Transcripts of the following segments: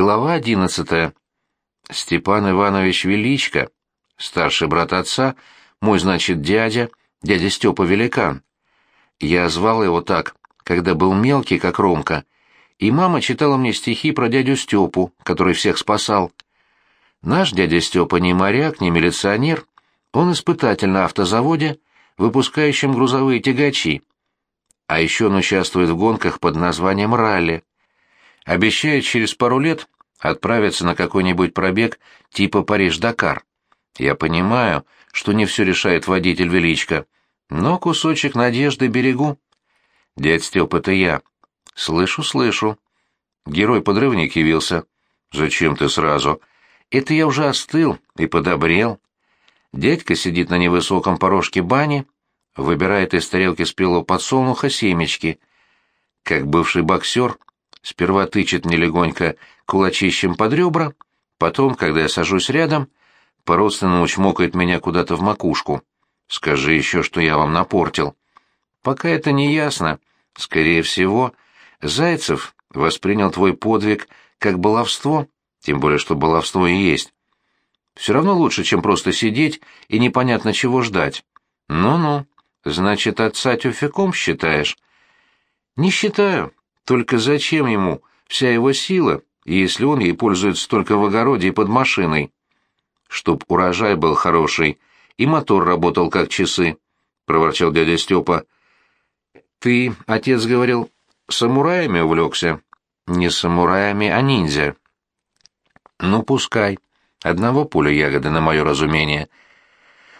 Глава одиннадцатая. Степан Иванович Величко, старший брат отца, мой, значит, дядя, дядя Степа Великан. Я звал его так, когда был мелкий, как Ромка, и мама читала мне стихи про дядю Степу, который всех спасал. Наш дядя Степа не моряк, не милиционер, он испытатель на автозаводе, выпускающем грузовые тягачи. А еще он участвует в гонках под названием «Ралли». Обещает через пару лет отправиться на какой-нибудь пробег типа Париж-Дакар. Я понимаю, что не все решает водитель Величко, но кусочек надежды берегу. Дядь Степ, это я. Слышу, слышу. Герой-подрывник явился. Зачем ты сразу? Это я уже остыл и подобрел. Дядька сидит на невысоком порожке бани, выбирает из тарелки спелого подсолнуха семечки. Как бывший боксер, Сперва тычет мне легонько кулачищем под ребра, потом, когда я сажусь рядом, по-родственному чмокает меня куда-то в макушку. Скажи еще, что я вам напортил. Пока это не ясно. Скорее всего, Зайцев воспринял твой подвиг как баловство, тем более, что баловство и есть. Все равно лучше, чем просто сидеть и непонятно чего ждать. Ну-ну, значит, отца тюфяком считаешь? Не считаю. Только зачем ему вся его сила, если он ей пользуется только в огороде и под машиной? Чтоб урожай был хороший, и мотор работал как часы, — проворчал дядя Степа. Ты, отец говорил, самураями увлекся? Не самураями, а ниндзя. Ну, пускай. Одного пуля ягоды, на мое разумение.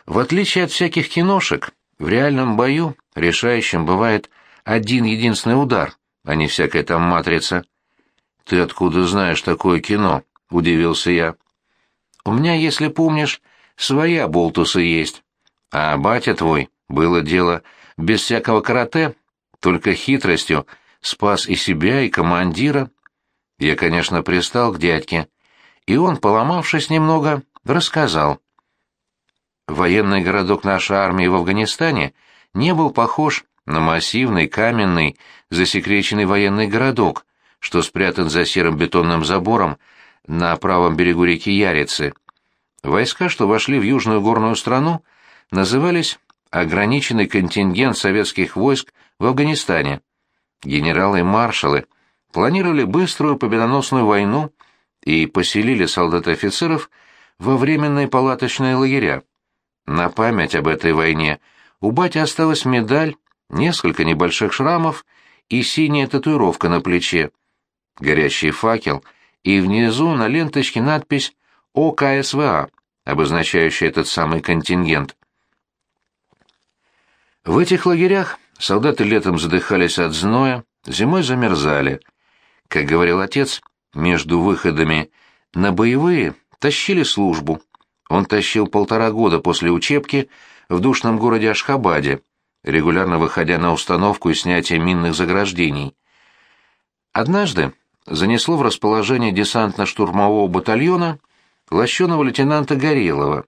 В отличие от всяких киношек, в реальном бою решающим бывает один единственный удар — а не всякая там матрица. Ты откуда знаешь такое кино? удивился я. У меня, если помнишь, своя болтусы есть. А батя твой, было дело, без всякого карате, только хитростью, спас и себя, и командира. Я, конечно, пристал к дядьке, и он, поломавшись немного, рассказал. Военный городок нашей армии в Афганистане не был похож на массивный, каменный, засекреченный военный городок, что спрятан за серым бетонным забором на правом берегу реки Ярицы. Войска, что вошли в южную горную страну, назывались «Ограниченный контингент советских войск в Афганистане». Генералы и маршалы планировали быструю победоносную войну и поселили солдат и офицеров во временные палаточные лагеря. На память об этой войне у бати осталась медаль несколько небольших шрамов и синяя татуировка на плече, горящий факел и внизу на ленточке надпись ОКСВА, обозначающая этот самый контингент. В этих лагерях солдаты летом задыхались от зноя, зимой замерзали. Как говорил отец, между выходами на боевые тащили службу. Он тащил полтора года после учебки в душном городе Ашхабаде, регулярно выходя на установку и снятие минных заграждений. Однажды занесло в расположение десантно-штурмового батальона лощеного лейтенанта Горелова.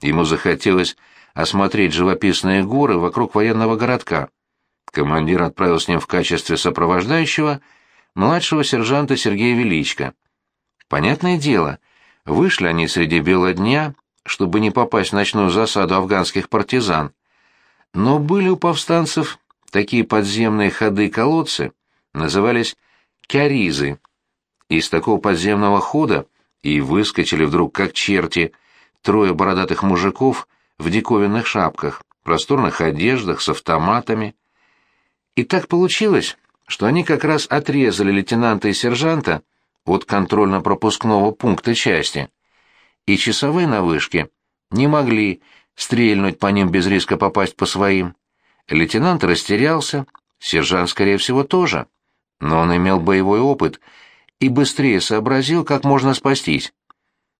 Ему захотелось осмотреть живописные горы вокруг военного городка. Командир отправил с ним в качестве сопровождающего младшего сержанта Сергея Величко. Понятное дело, вышли они среди бела дня, чтобы не попасть в ночную засаду афганских партизан. Но были у повстанцев такие подземные ходы-колодцы, назывались кяризы. Из такого подземного хода и выскочили вдруг, как черти, трое бородатых мужиков в диковинных шапках, просторных одеждах с автоматами. И так получилось, что они как раз отрезали лейтенанта и сержанта от контрольно-пропускного пункта части. И часовые на вышке не могли стрельнуть по ним без риска попасть по своим. Лейтенант растерялся, сержант, скорее всего, тоже. Но он имел боевой опыт и быстрее сообразил, как можно спастись.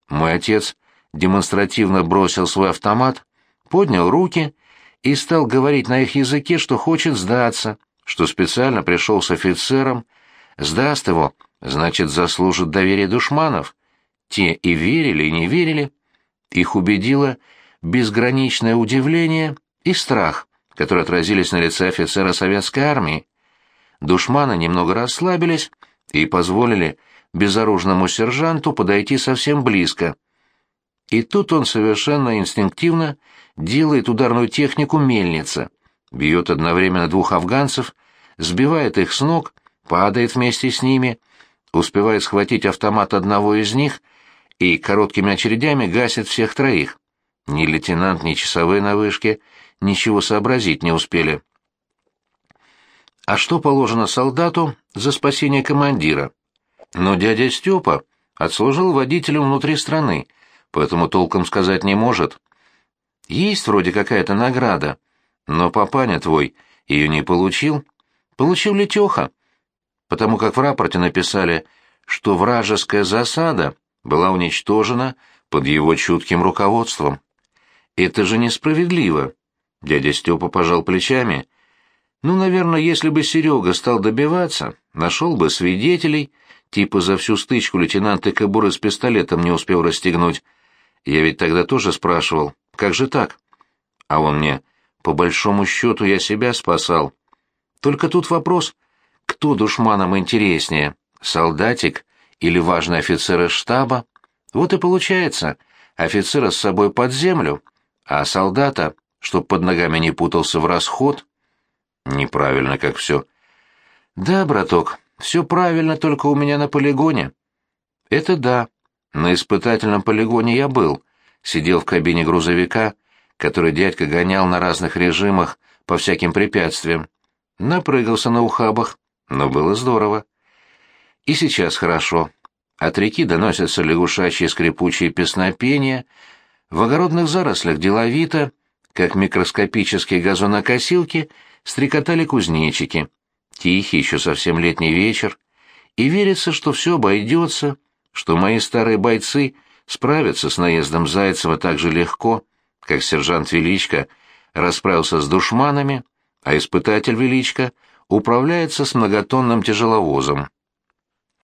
Мой отец демонстративно бросил свой автомат, поднял руки и стал говорить на их языке, что хочет сдаться, что специально пришел с офицером, сдаст его, значит, заслужит доверие душманов. Те и верили, и не верили. Их убедило безграничное удивление и страх, которые отразились на лице офицера советской армии. Душманы немного расслабились и позволили безоружному сержанту подойти совсем близко. И тут он совершенно инстинктивно делает ударную технику мельница, бьет одновременно двух афганцев, сбивает их с ног, падает вместе с ними, успевает схватить автомат одного из них и короткими очередями гасит всех троих. Ни лейтенант, ни часовые на вышке ничего сообразить не успели. А что положено солдату за спасение командира? Но дядя Степа отслужил водителем внутри страны, поэтому толком сказать не может. Есть вроде какая-то награда, но папаня твой ее не получил. Получил Летеха, потому как в рапорте написали, что вражеская засада была уничтожена под его чутким руководством. Это же несправедливо. Дядя Степа пожал плечами. Ну, наверное, если бы Серега стал добиваться, нашел бы свидетелей, типа за всю стычку лейтенант кобуры с пистолетом не успел расстегнуть. Я ведь тогда тоже спрашивал, как же так? А он мне, по большому счету, я себя спасал. Только тут вопрос, кто душманам интереснее, солдатик или важный офицер штаба? Вот и получается, офицера с собой под землю, а солдата, чтоб под ногами не путался в расход. Неправильно как все. Да, браток, все правильно, только у меня на полигоне. Это да. На испытательном полигоне я был. Сидел в кабине грузовика, который дядька гонял на разных режимах по всяким препятствиям. Напрыгался на ухабах, но было здорово. И сейчас хорошо. От реки доносятся лягушачьи скрипучие песнопения, в огородных зарослях деловито, как микроскопические газонокосилки, стрекотали кузнечики. Тихий еще совсем летний вечер, и верится, что все обойдется, что мои старые бойцы справятся с наездом Зайцева так же легко, как сержант Величко расправился с душманами, а испытатель Величко управляется с многотонным тяжеловозом.